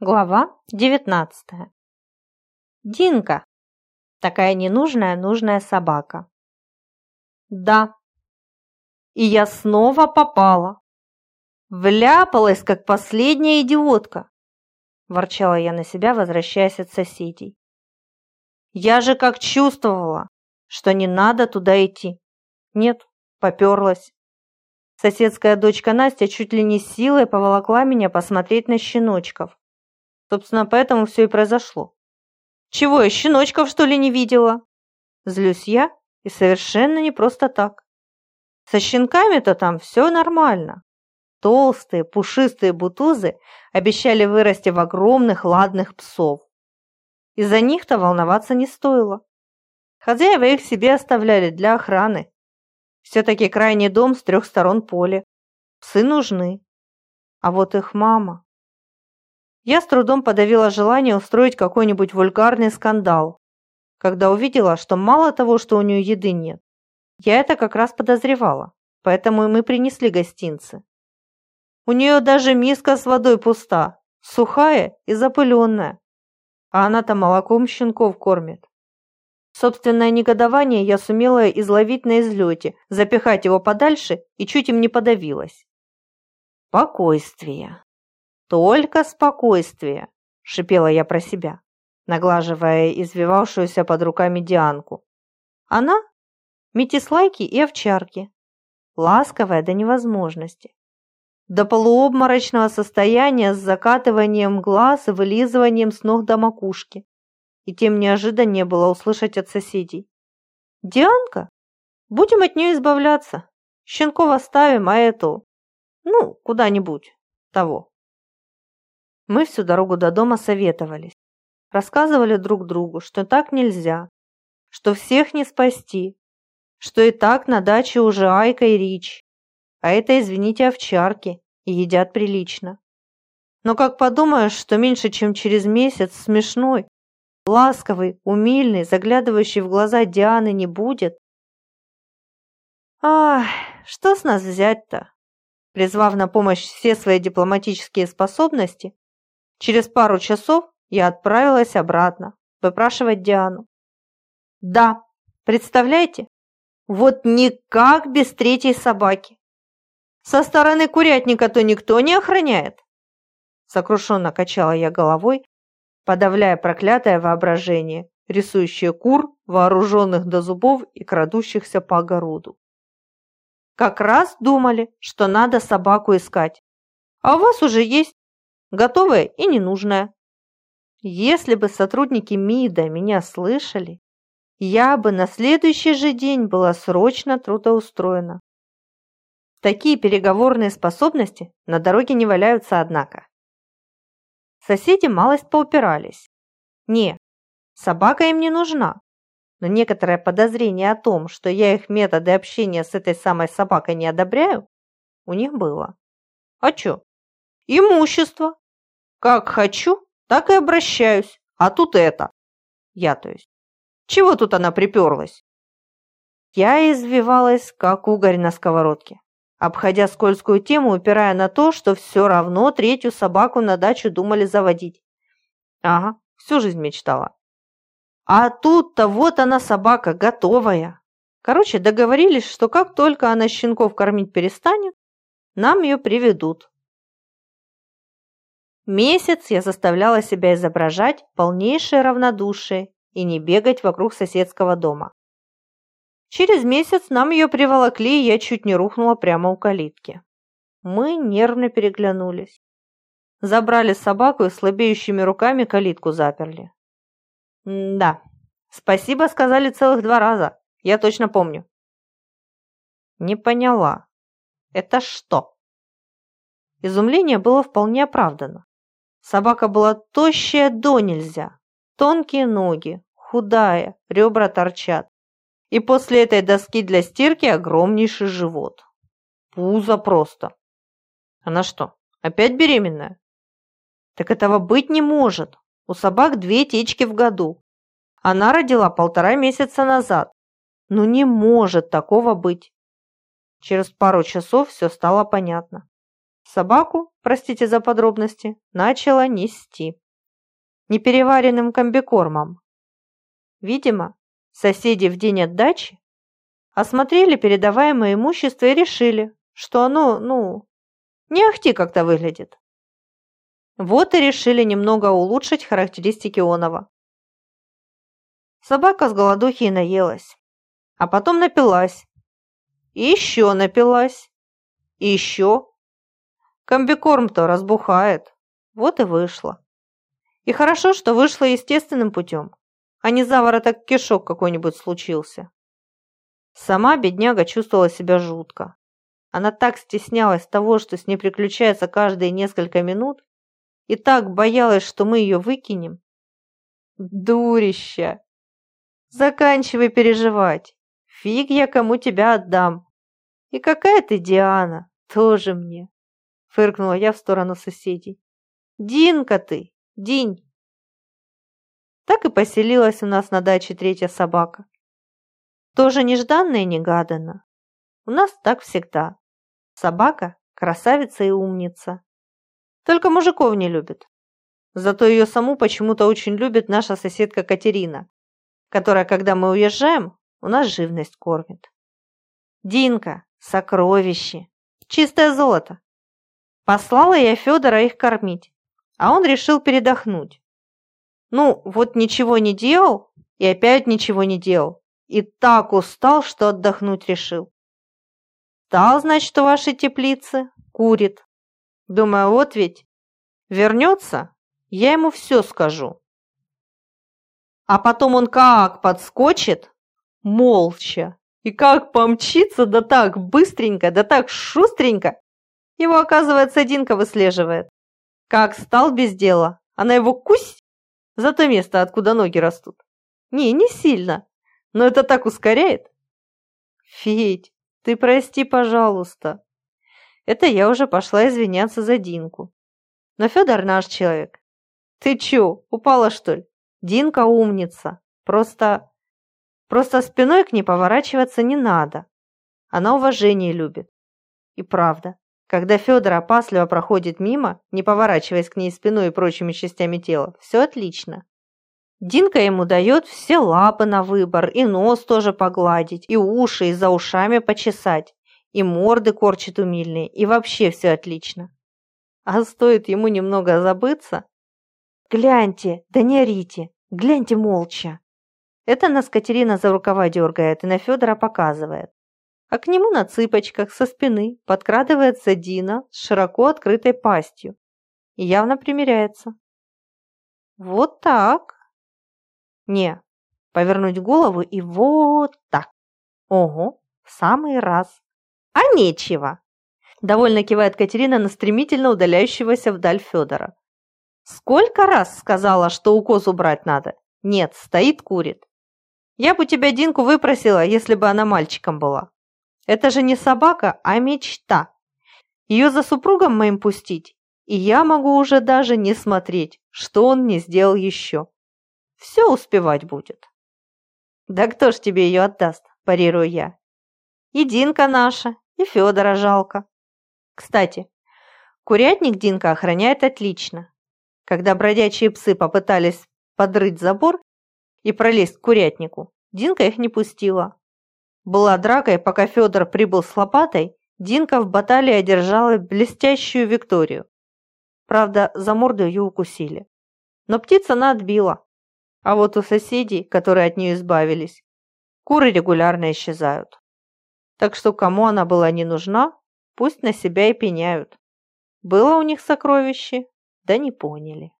Глава девятнадцатая. Динка. Такая ненужная нужная собака. Да. И я снова попала. Вляпалась, как последняя идиотка. Ворчала я на себя, возвращаясь от соседей. Я же как чувствовала, что не надо туда идти. Нет, поперлась. Соседская дочка Настя чуть ли не силой поволокла меня посмотреть на щеночков. Собственно, поэтому все и произошло. Чего я щеночков, что ли, не видела? Злюсь я, и совершенно не просто так. Со щенками-то там все нормально. Толстые, пушистые бутузы обещали вырасти в огромных ладных псов. Из-за них-то волноваться не стоило. Хозяева их себе оставляли для охраны. Все-таки крайний дом с трех сторон поле. Псы нужны. А вот их мама... Я с трудом подавила желание устроить какой-нибудь вульгарный скандал, когда увидела, что мало того, что у нее еды нет. Я это как раз подозревала, поэтому и мы принесли гостинцы. У нее даже миска с водой пуста, сухая и запыленная, а она-то молоком щенков кормит. Собственное негодование я сумела изловить на излете, запихать его подальше и чуть им не подавилась. Спокойствие. «Только спокойствие!» – шипела я про себя, наглаживая извивавшуюся под руками Дианку. Она – метислайки и овчарки, ласковая до невозможности, до полуобморочного состояния с закатыванием глаз и вылизыванием с ног до макушки. И тем неожиданнее было услышать от соседей. «Дианка? Будем от нее избавляться. Щенков оставим, а эту, ну, куда-нибудь того». Мы всю дорогу до дома советовались. Рассказывали друг другу, что так нельзя, что всех не спасти, что и так на даче уже Айка и Рич, а это, извините, овчарки, и едят прилично. Но как подумаешь, что меньше, чем через месяц смешной, ласковый, умильный, заглядывающий в глаза Дианы не будет? Ах, что с нас взять-то? Призвав на помощь все свои дипломатические способности, Через пару часов я отправилась обратно выпрашивать Диану. Да, представляете? Вот никак без третьей собаки. Со стороны курятника-то никто не охраняет. Сокрушенно качала я головой, подавляя проклятое воображение, рисующее кур, вооруженных до зубов и крадущихся по огороду. Как раз думали, что надо собаку искать. А у вас уже есть готовое и ненужное. Если бы сотрудники МИДа меня слышали, я бы на следующий же день была срочно трудоустроена. Такие переговорные способности на дороге не валяются, однако. Соседи малость поупирались. Не, собака им не нужна, но некоторое подозрение о том, что я их методы общения с этой самой собакой не одобряю, у них было. А чё? Имущество. Как хочу, так и обращаюсь. А тут это. Я, то есть. Чего тут она приперлась? Я извивалась, как угорь на сковородке, обходя скользкую тему, упирая на то, что все равно третью собаку на дачу думали заводить. Ага, всю жизнь мечтала. А тут-то вот она собака, готовая. Короче, договорились, что как только она щенков кормить перестанет, нам ее приведут. Месяц я заставляла себя изображать полнейшее равнодушие и не бегать вокруг соседского дома. Через месяц нам ее приволокли, и я чуть не рухнула прямо у калитки. Мы нервно переглянулись. Забрали собаку и слабеющими руками калитку заперли. Да, спасибо сказали целых два раза, я точно помню. Не поняла. Это что? Изумление было вполне оправдано. Собака была тощая до нельзя. Тонкие ноги, худая, ребра торчат. И после этой доски для стирки огромнейший живот. Пузо просто. Она что, опять беременная? Так этого быть не может. У собак две течки в году. Она родила полтора месяца назад. Ну не может такого быть. Через пару часов все стало понятно. Собаку, простите за подробности, начала нести. Непереваренным комбикормом. Видимо, соседи в день отдачи осмотрели передаваемое имущество и решили, что оно, ну, не ахти как-то выглядит. Вот и решили немного улучшить характеристики Онова. Собака с голодухи и наелась, а потом напилась. И еще напилась. И еще. Комбикорм-то разбухает. Вот и вышло. И хорошо, что вышло естественным путем, а не завороток кишок какой-нибудь случился. Сама бедняга чувствовала себя жутко. Она так стеснялась того, что с ней приключается каждые несколько минут, и так боялась, что мы ее выкинем. Дурища! Заканчивай переживать. Фиг я кому тебя отдам. И какая ты Диана, тоже мне. Фыркнула я в сторону соседей. Динка ты, Динь. Так и поселилась у нас на даче третья собака. Тоже нежданно и негаданно. У нас так всегда. Собака – красавица и умница. Только мужиков не любит. Зато ее саму почему-то очень любит наша соседка Катерина, которая, когда мы уезжаем, у нас живность кормит. Динка, сокровище, чистое золото. Послала я Федора их кормить, а он решил передохнуть. Ну, вот ничего не делал и опять ничего не делал. И так устал, что отдохнуть решил. Стал, значит, у вашей теплицы, курит. Думаю, вот ведь вернется, я ему все скажу. А потом он как подскочит, молча, и как помчится, да так быстренько, да так шустренько. Его, оказывается, Динка выслеживает. Как стал без дела, она его кусь за то место, откуда ноги растут. Не, не сильно, но это так ускоряет. Федь, ты прости, пожалуйста. Это я уже пошла извиняться за Динку. Но Федор наш человек. Ты чё, упала что ли? Динка умница. Просто... Просто спиной к ней поворачиваться не надо. Она уважение любит. И правда, когда Федор опасливо проходит мимо, не поворачиваясь к ней спиной и прочими частями тела, все отлично. Динка ему дает все лапы на выбор, и нос тоже погладить, и уши, и за ушами почесать, и морды корчит умильные, и вообще все отлично. А стоит ему немного забыться... Гляньте, да не орите, гляньте молча. Это нас Катерина за рукава дергает и на Федора показывает. А к нему на цыпочках со спины подкрадывается Дина с широко открытой пастью и явно примеряется. Вот так. Не, повернуть голову и вот так. Ого, в самый раз. А нечего. Довольно кивает Катерина на стремительно удаляющегося вдаль Федора. Сколько раз сказала, что укос убрать надо? Нет, стоит курит. Я бы у тебя Динку выпросила, если бы она мальчиком была. Это же не собака, а мечта. Ее за супругом моим пустить, и я могу уже даже не смотреть, что он не сделал еще. Все успевать будет. Да кто ж тебе ее отдаст, парирую я. И Динка наша, и Федора жалко. Кстати, курятник Динка охраняет отлично. Когда бродячие псы попытались подрыть забор и пролезть к курятнику, Динка их не пустила. Была драка, и пока Федор прибыл с лопатой, Динка в баталии одержала блестящую Викторию. Правда, за морду ее укусили. Но птица она отбила, а вот у соседей, которые от нее избавились, куры регулярно исчезают. Так что кому она была не нужна, пусть на себя и пеняют. Было у них сокровище, да не поняли.